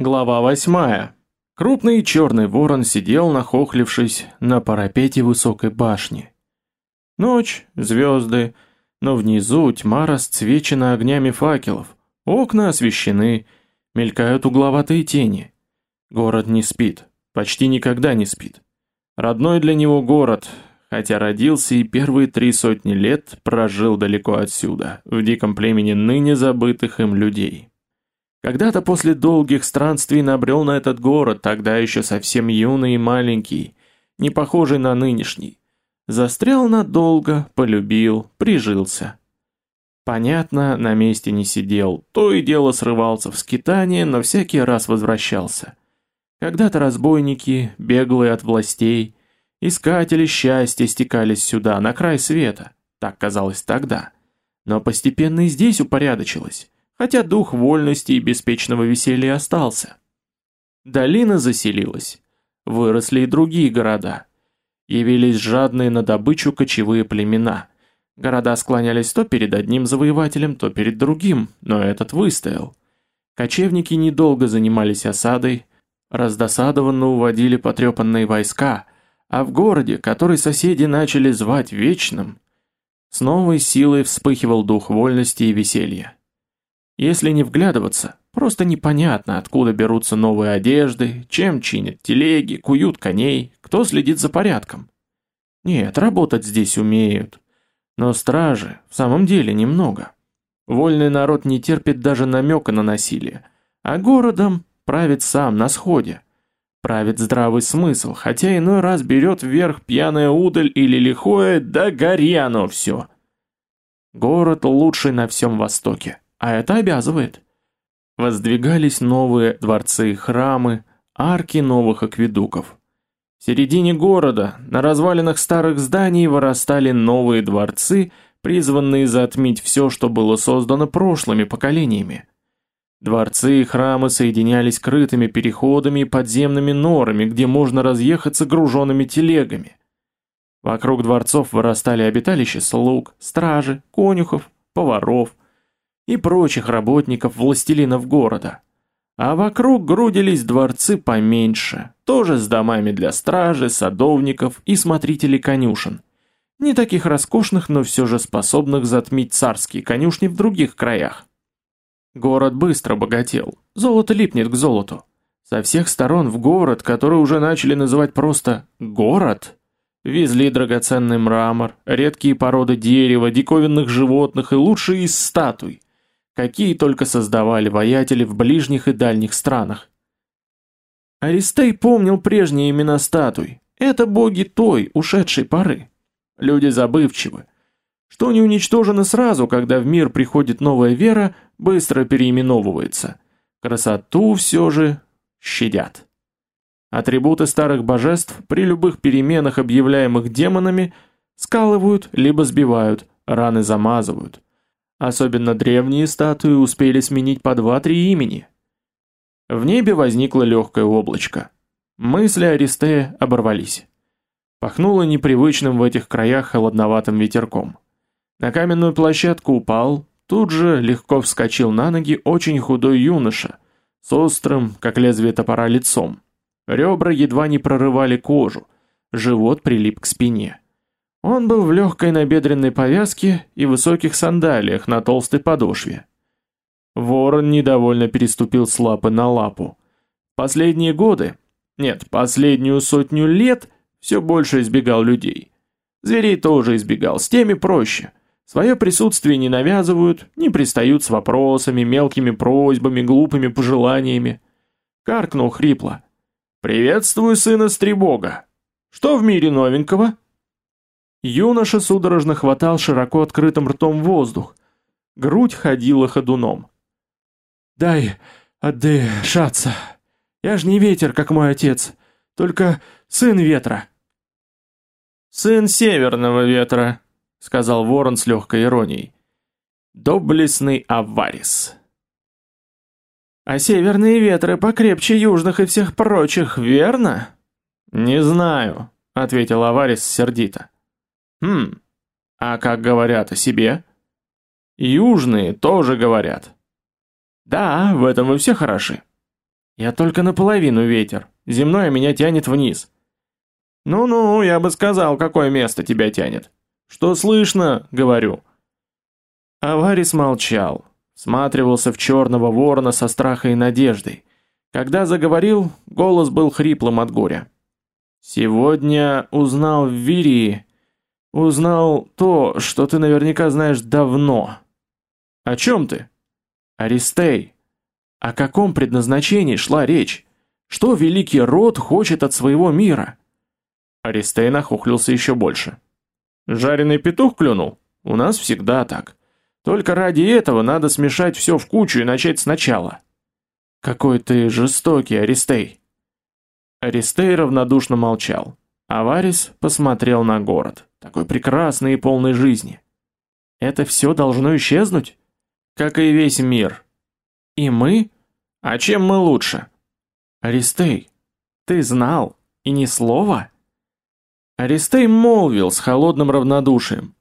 Глава восьмая. Крупный черный ворон сидел, нахохлившись, на парапете высокой башни. Ночь, звезды, но внизу тьма расцвечена огнями факелов, окна освещены, мелькают угловатые тени. Город не спит, почти никогда не спит. Родной для него город, хотя родился и первые три сотни лет прожил далеко отсюда, в диком племени ныне забытых им людей. Когда-то после долгих странствий набрел на этот город, тогда еще совсем юный и маленький, не похожий на нынешний. Застрял надолго, полюбил, прижился. Понятно, на месте не сидел, то и дело срывался в скитание, но всякий раз возвращался. Когда-то разбойники, беглые от властей, искатели счастья стекались сюда, на край света, так казалось тогда. Но постепенно и здесь упорядочилось хотя дух вольности и беспечного веселья остался. Долина заселилась. Выросли и другие города. Явились жадные на добычу кочевые племена. Города склонялись то перед одним завоевателем, то перед другим, но этот выстоял. Кочевники недолго занимались осадой, раздосадованно уводили потрепанные войска, а в городе, который соседи начали звать Вечным, с новой силой вспыхивал дух вольности и веселья. Если не вглядываться, просто непонятно, откуда берутся новые одежды, чем чинят телеги, куют коней, кто следит за порядком. Нет, работать здесь умеют. Но стражи в самом деле немного. Вольный народ не терпит даже намека на насилие, а городом правит сам на сходе. Правит здравый смысл, хотя иной раз берет вверх пьяная удаль или лихое, да гори оно все. Город лучший на всем Востоке а это обязывает. Воздвигались новые дворцы и храмы, арки новых акведуков. В середине города, на развалинах старых зданий вырастали новые дворцы, призванные затмить все, что было создано прошлыми поколениями. Дворцы и храмы соединялись крытыми переходами и подземными норами, где можно разъехаться груженными телегами. Вокруг дворцов вырастали обиталища слуг, стражи, конюхов, поваров, и прочих работников властелинов города. А вокруг грудились дворцы поменьше, тоже с домами для стражи, садовников и смотрителей конюшен. Не таких роскошных, но все же способных затмить царские конюшни в других краях. Город быстро богател, золото липнет к золоту. Со всех сторон в город, который уже начали называть просто «город», везли драгоценный мрамор, редкие породы дерева, диковинных животных и лучшие из статуй – какие только создавали воятели в ближних и дальних странах. Аристей помнил прежние имена статуй. Это боги той, ушедшей поры. Люди забывчивы. Что не уничтожено сразу, когда в мир приходит новая вера, быстро переименовывается. Красоту все же щадят. Атрибуты старых божеств при любых переменах, объявляемых демонами, скалывают либо сбивают, раны замазывают. Особенно древние статуи успели сменить по два-три имени. В небе возникло легкое облачко. Мысли Аристея оборвались. Пахнуло непривычным в этих краях холодноватым ветерком. На каменную площадку упал, тут же легко вскочил на ноги очень худой юноша, с острым, как лезвие топора, лицом. Ребра едва не прорывали кожу, живот прилип к спине. Он был в легкой набедренной повязке и высоких сандалиях на толстой подошве. Ворон недовольно переступил с лапы на лапу. Последние годы, нет, последнюю сотню лет, все больше избегал людей. Зверей тоже избегал, с теми проще. Свое присутствие не навязывают, не пристают с вопросами, мелкими просьбами, глупыми пожеланиями. Каркнул хрипло. «Приветствую сына Стребога! Что в мире новенького?» Юноша судорожно хватал широко открытым ртом воздух. Грудь ходила ходуном. «Дай отдышаться. Я ж не ветер, как мой отец, только сын ветра». «Сын северного ветра», — сказал ворон с легкой иронией. «Доблестный Аварис». «А северные ветры покрепче южных и всех прочих, верно?» «Не знаю», — ответил Аварис сердито. Хм, а как говорят о себе? Южные тоже говорят. Да, в этом вы все хороши. Я только наполовину ветер, земное меня тянет вниз. Ну-ну, я бы сказал, какое место тебя тянет. Что слышно, говорю. Аварис молчал, сматривался в черного ворона со страхом и надеждой. Когда заговорил, голос был хриплым от горя. Сегодня узнал в Вирии, узнал то, что ты наверняка знаешь давно. О чем ты? Аристей. О каком предназначении шла речь? Что великий род хочет от своего мира? Аристей нахохлился еще больше. Жареный петух клюнул? У нас всегда так. Только ради этого надо смешать все в кучу и начать сначала. Какой ты жестокий, Аристей. Аристей равнодушно молчал. Аварис посмотрел на город, такой прекрасный и полный жизни. Это все должно исчезнуть? Как и весь мир. И мы? А чем мы лучше? Аристей, ты знал, и ни слова? Аристей молвил с холодным равнодушием.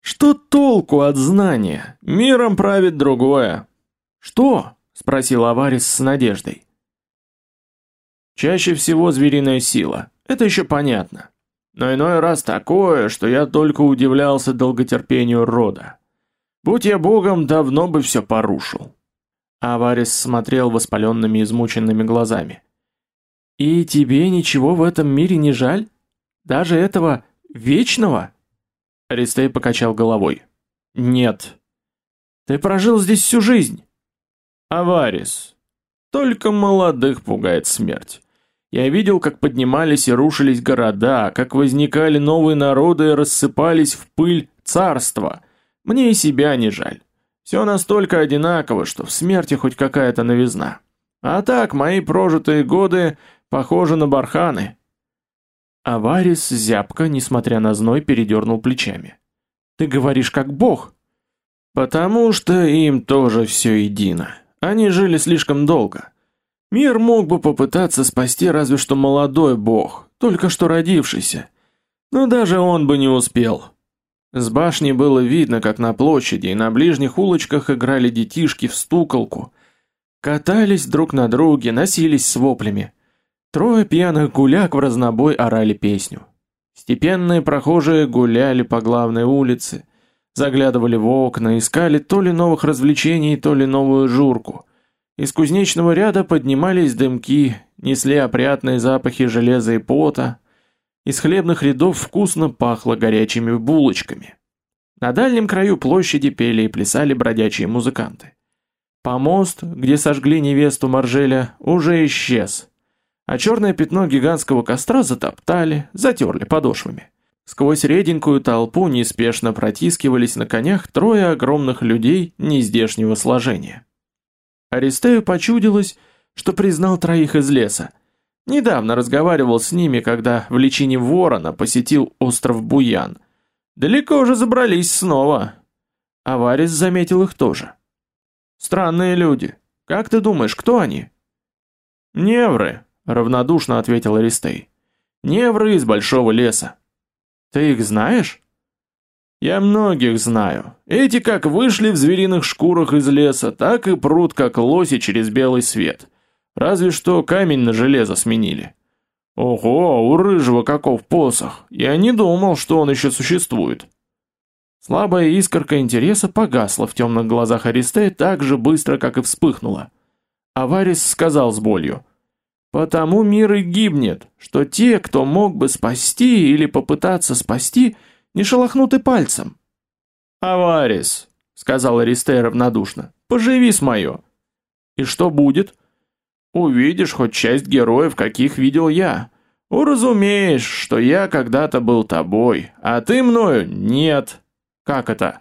Что толку от знания? Миром правит другое. Что? Спросил Аварис с надеждой. Чаще всего звериная сила. Это еще понятно. Но иной раз такое, что я только удивлялся долготерпению рода. Будь я богом, давно бы все порушил. Аварис смотрел воспаленными измученными глазами. «И тебе ничего в этом мире не жаль? Даже этого вечного?» Аристей покачал головой. «Нет. Ты прожил здесь всю жизнь». «Аварис. Только молодых пугает смерть. Я видел, как поднимались и рушились города, как возникали новые народы и рассыпались в пыль царства. Мне и себя не жаль. Все настолько одинаково, что в смерти хоть какая-то новизна. А так, мои прожитые годы похожи на барханы. Аварис зябко, несмотря на зной, передернул плечами. Ты говоришь как бог. Потому что им тоже все едино. Они жили слишком долго. Мир мог бы попытаться спасти разве что молодой бог, только что родившийся. Но даже он бы не успел. С башни было видно, как на площади и на ближних улочках играли детишки в стуколку. Катались друг на друге, носились с воплями. Трое пьяных гуляк в разнобой орали песню. Степенные прохожие гуляли по главной улице, заглядывали в окна, искали то ли новых развлечений, то ли новую журку – из кузнечного ряда поднимались дымки, несли опрятные запахи железа и пота. Из хлебных рядов вкусно пахло горячими булочками. На дальнем краю площади пели и плясали бродячие музыканты. Помост, где сожгли невесту Маржеля, уже исчез, а черное пятно гигантского костра затоптали, затерли подошвами. Сквозь реденькую толпу неспешно протискивались на конях трое огромных людей нездешнего сложения. Аристею почудилось, что признал троих из леса. Недавно разговаривал с ними, когда в личине ворона посетил остров Буян. Далеко уже забрались снова. Аварис заметил их тоже. Странные люди. Как ты думаешь, кто они? Невры, равнодушно ответил Аристей. Невры из большого леса. Ты их знаешь? Я многих знаю. Эти как вышли в звериных шкурах из леса, так и прут как лоси через белый свет. Разве что камень на железо сменили. Ого, у рыжего каков посох. Я не думал, что он еще существует. Слабая искорка интереса погасла в темных глазах Аристея так же быстро, как и вспыхнула. Аварис сказал с болью. «Потому мир и гибнет, что те, кто мог бы спасти или попытаться спасти, — не шелохнут и пальцем. «Аварис», — сказал Аристей равнодушно, — «поживи с мое». «И что будет?» «Увидишь хоть часть героев, каких видел я. Уразумеешь, что я когда-то был тобой, а ты мною нет. Как это?»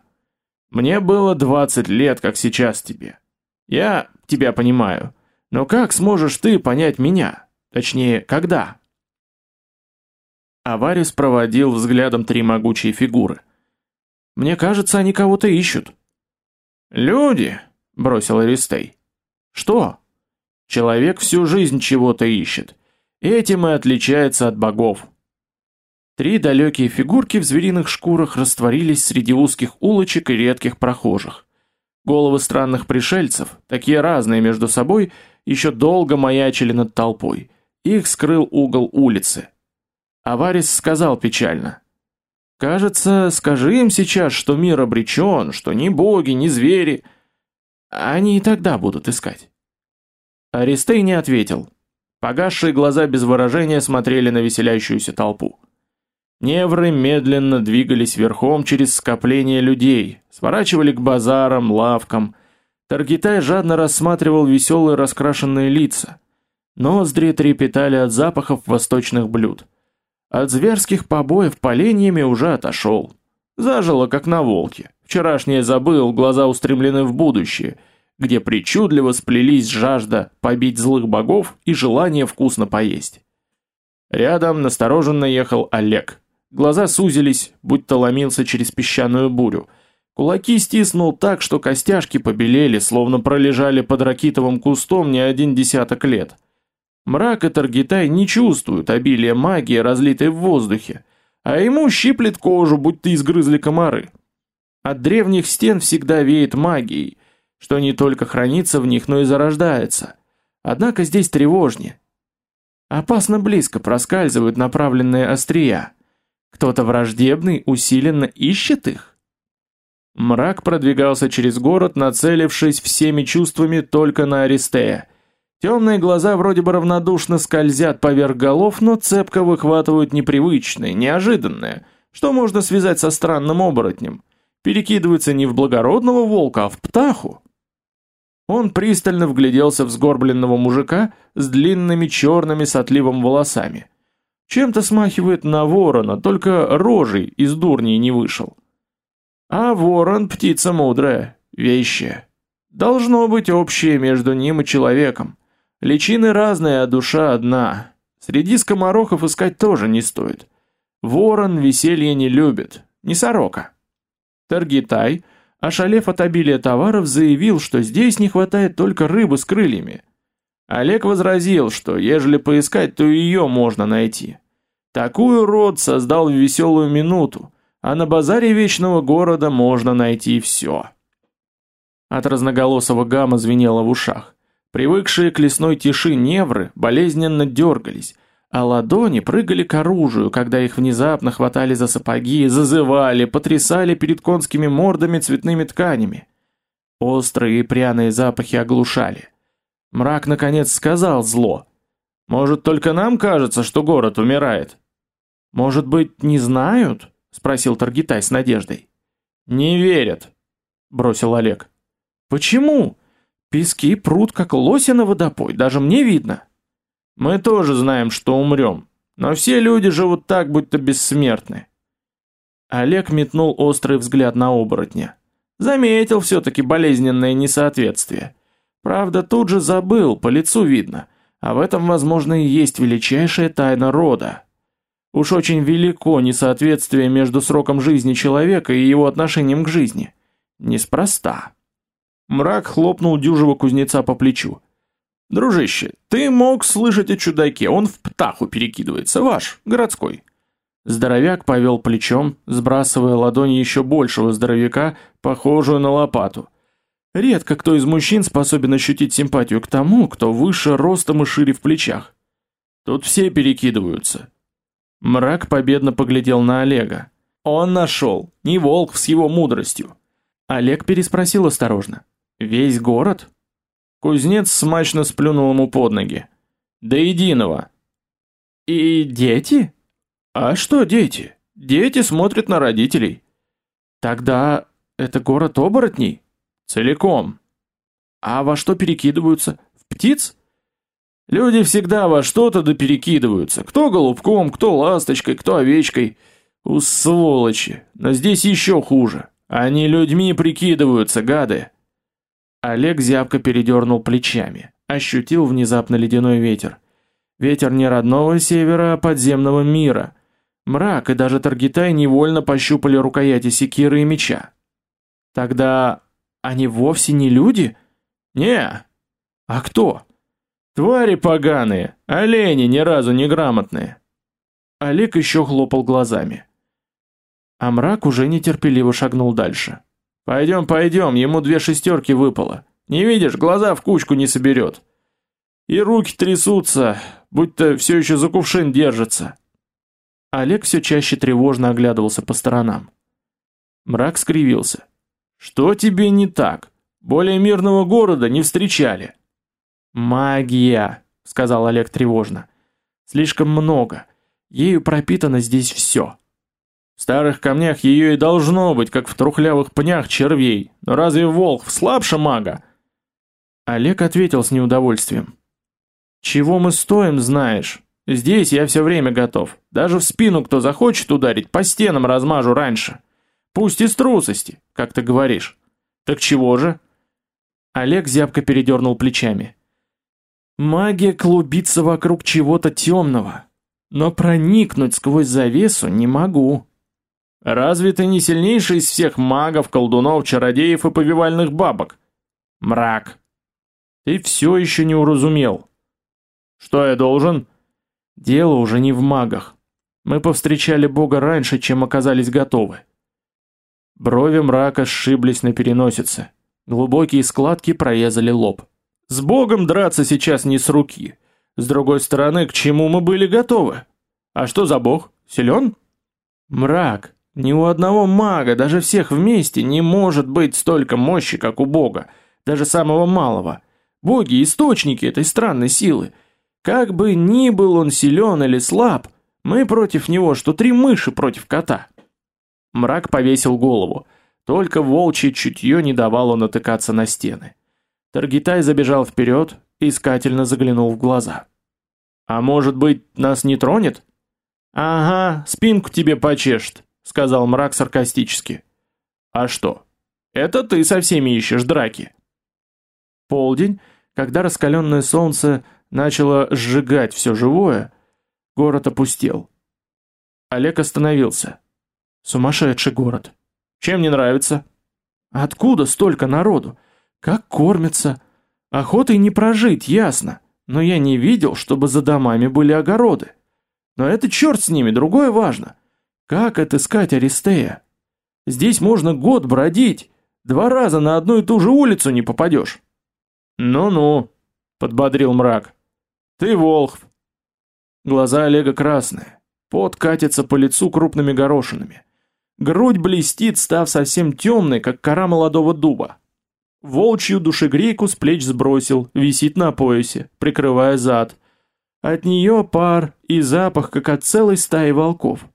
«Мне было двадцать лет, как сейчас тебе. Я тебя понимаю, но как сможешь ты понять меня? Точнее, когда?» Аварис проводил взглядом три могучие фигуры. «Мне кажется, они кого-то ищут». «Люди», — бросил Аристей. «Что?» «Человек всю жизнь чего-то ищет. Этим и отличается от богов». Три далекие фигурки в звериных шкурах растворились среди узких улочек и редких прохожих. Головы странных пришельцев, такие разные между собой, еще долго маячили над толпой. Их скрыл угол улицы. Аварис сказал печально. «Кажется, скажи им сейчас, что мир обречен, что ни боги, ни звери. Они и тогда будут искать». Аристей не ответил. Погасшие глаза без выражения смотрели на веселящуюся толпу. Невры медленно двигались верхом через скопление людей, сворачивали к базарам, лавкам. Таргитай жадно рассматривал веселые раскрашенные лица. Ноздри трепетали от запахов восточных блюд. От зверских побоев поленьями уже отошел. Зажило, как на волке. Вчерашнее забыл, глаза устремлены в будущее — где причудливо сплелись жажда побить злых богов и желание вкусно поесть. Рядом настороженно ехал Олег. Глаза сузились, будто ломился через песчаную бурю. Кулаки стиснул так, что костяшки побелели, словно пролежали под ракитовым кустом не один десяток лет. Мрак и Таргитай не чувствуют обилия магии, разлитой в воздухе, а ему щиплет кожу, будто изгрызли комары. От древних стен всегда веет магией, что не только хранится в них, но и зарождается. Однако здесь тревожнее. Опасно близко проскальзывают направленные острия. Кто-то враждебный усиленно ищет их. Мрак продвигался через город, нацелившись всеми чувствами только на Аристея. Темные глаза вроде бы равнодушно скользят поверх голов, но цепко выхватывают непривычное, неожиданное, что можно связать со странным оборотнем. Перекидывается не в благородного волка, а в птаху. Он пристально вгляделся в сгорбленного мужика с длинными черными с волосами. Чем-то смахивает на ворона, только рожей из дурней не вышел. А ворон птица мудрая, вещая. Должно быть общее между ним и человеком. Личины разные, а душа одна. Среди скоморохов искать тоже не стоит. Ворон веселье не любит, не сорока. Таргитай ошалев от обилия товаров, заявил, что здесь не хватает только рыбы с крыльями. Олег возразил, что ежели поискать, то ее можно найти. Такую род создал в веселую минуту, а на базаре вечного города можно найти все. От разноголосого гамма звенело в ушах. Привыкшие к лесной тиши невры болезненно дергались, а ладони прыгали к оружию, когда их внезапно хватали за сапоги, зазывали, потрясали перед конскими мордами цветными тканями. Острые и пряные запахи оглушали. Мрак наконец сказал зло: "Может, только нам кажется, что город умирает? Может быть, не знают?" спросил Таргитай с надеждой. "Не верят", бросил Олег. "Почему? Пески прут как лоси на водопой, даже мне видно". Мы тоже знаем, что умрем, но все люди живут так, будто бессмертны. Олег метнул острый взгляд на оборотня. Заметил все-таки болезненное несоответствие. Правда, тут же забыл, по лицу видно. А в этом, возможно, и есть величайшая тайна рода. Уж очень велико несоответствие между сроком жизни человека и его отношением к жизни. Неспроста. Мрак хлопнул дюжего кузнеца по плечу. Дружище, ты мог слышать о чудаке, он в птаху перекидывается, ваш, городской. Здоровяк повел плечом, сбрасывая ладонь еще большего здоровяка, похожую на лопату. Редко кто из мужчин способен ощутить симпатию к тому, кто выше ростом и шире в плечах. Тут все перекидываются. Мрак победно поглядел на Олега. Он нашел, не волк с его мудростью. Олег переспросил осторожно. Весь город? Кузнец смачно сплюнул ему под ноги. «До единого!» «И дети?» «А что дети? Дети смотрят на родителей». «Тогда это город оборотней?» «Целиком». «А во что перекидываются? В птиц?» «Люди всегда во что-то да перекидываются. Кто голубком, кто ласточкой, кто овечкой. У сволочи. Но здесь еще хуже. Они людьми прикидываются, гады». Олег зябко передернул плечами, ощутил внезапно ледяной ветер. Ветер не родного севера, а подземного мира. Мрак и даже Таргитай невольно пощупали рукояти секиры и меча. Тогда они вовсе не люди? Не. А кто? Твари поганые, олени ни разу не грамотные. Олег еще хлопал глазами. А мрак уже нетерпеливо шагнул дальше. Пойдем, пойдем, ему две шестерки выпало. Не видишь, глаза в кучку не соберет. И руки трясутся, будто все еще за кувшин держится. Олег все чаще тревожно оглядывался по сторонам. Мрак скривился. Что тебе не так? Более мирного города не встречали. Магия, сказал Олег тревожно. Слишком много. Ею пропитано здесь все. В старых камнях ее и должно быть, как в трухлявых пнях червей. Но разве волк слабше мага? Олег ответил с неудовольствием. Чего мы стоим, знаешь? Здесь я все время готов. Даже в спину кто захочет ударить, по стенам размажу раньше. Пусть из трусости, как ты говоришь. Так чего же? Олег зябко передернул плечами. Магия клубится вокруг чего-то темного, но проникнуть сквозь завесу не могу. Разве ты не сильнейший из всех магов, колдунов, чародеев и повивальных бабок? Мрак. Ты все еще не уразумел. Что я должен? Дело уже не в магах. Мы повстречали Бога раньше, чем оказались готовы. Брови мрака сшиблись на переносице. Глубокие складки прорезали лоб. С Богом драться сейчас не с руки. С другой стороны, к чему мы были готовы? А что за Бог? Силен? Мрак. Ни у одного мага, даже всех вместе, не может быть столько мощи, как у Бога, даже самого малого. Боги – источники этой странной силы. Как бы ни был он силен или слаб, мы против него, что три мыши против кота. Мрак повесил голову. Только волчье чутье не давало натыкаться на стены. Таргитай забежал вперед искательно заглянул в глаза. «А может быть, нас не тронет?» «Ага, спинку тебе почешет», — сказал мрак саркастически. «А что? Это ты со всеми ищешь драки». Полдень, когда раскаленное солнце начало сжигать все живое, город опустел. Олег остановился. Сумасшедший город. Чем не нравится? Откуда столько народу? Как кормятся? Охотой не прожить, ясно. Но я не видел, чтобы за домами были огороды. Но это черт с ними, другое важно. Как отыскать Аристея? Здесь можно год бродить, два раза на одну и ту же улицу не попадешь. Ну-ну, подбодрил мрак. Ты Волхв. Глаза Олега красные, пот катится по лицу крупными горошинами. Грудь блестит, став совсем темной, как кора молодого дуба. Волчью душегрейку с плеч сбросил, висит на поясе, прикрывая зад. От нее пар и запах, как от целой стаи волков.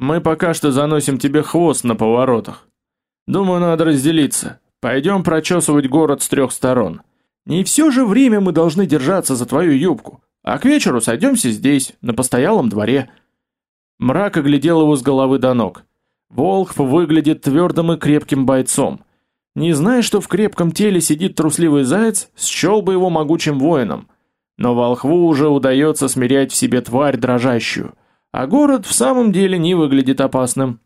Мы пока что заносим тебе хвост на поворотах. Думаю, надо разделиться. Пойдем прочесывать город с трех сторон. Не все же время мы должны держаться за твою юбку. А к вечеру сойдемся здесь, на постоялом дворе. Мрак оглядел его с головы до ног. Волхв выглядит твердым и крепким бойцом. Не зная, что в крепком теле сидит трусливый заяц, счел бы его могучим воином. Но волхву уже удается смирять в себе тварь дрожащую а город в самом деле не выглядит опасным.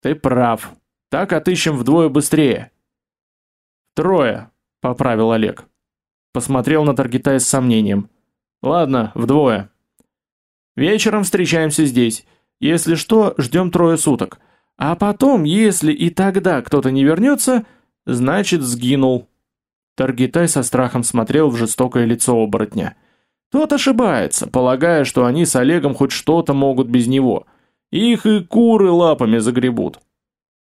Ты прав. Так отыщем вдвое быстрее. Трое, поправил Олег. Посмотрел на Таргитай с сомнением. Ладно, вдвое. Вечером встречаемся здесь. Если что, ждем трое суток. А потом, если и тогда кто-то не вернется, значит сгинул. Таргитай со страхом смотрел в жестокое лицо оборотня. Тот ошибается, полагая, что они с Олегом хоть что-то могут без него. Их и куры лапами загребут.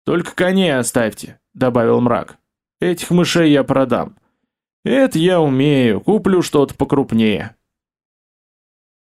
Только коней оставьте, добавил мрак. Этих мышей я продам. Это я умею, куплю что-то покрупнее.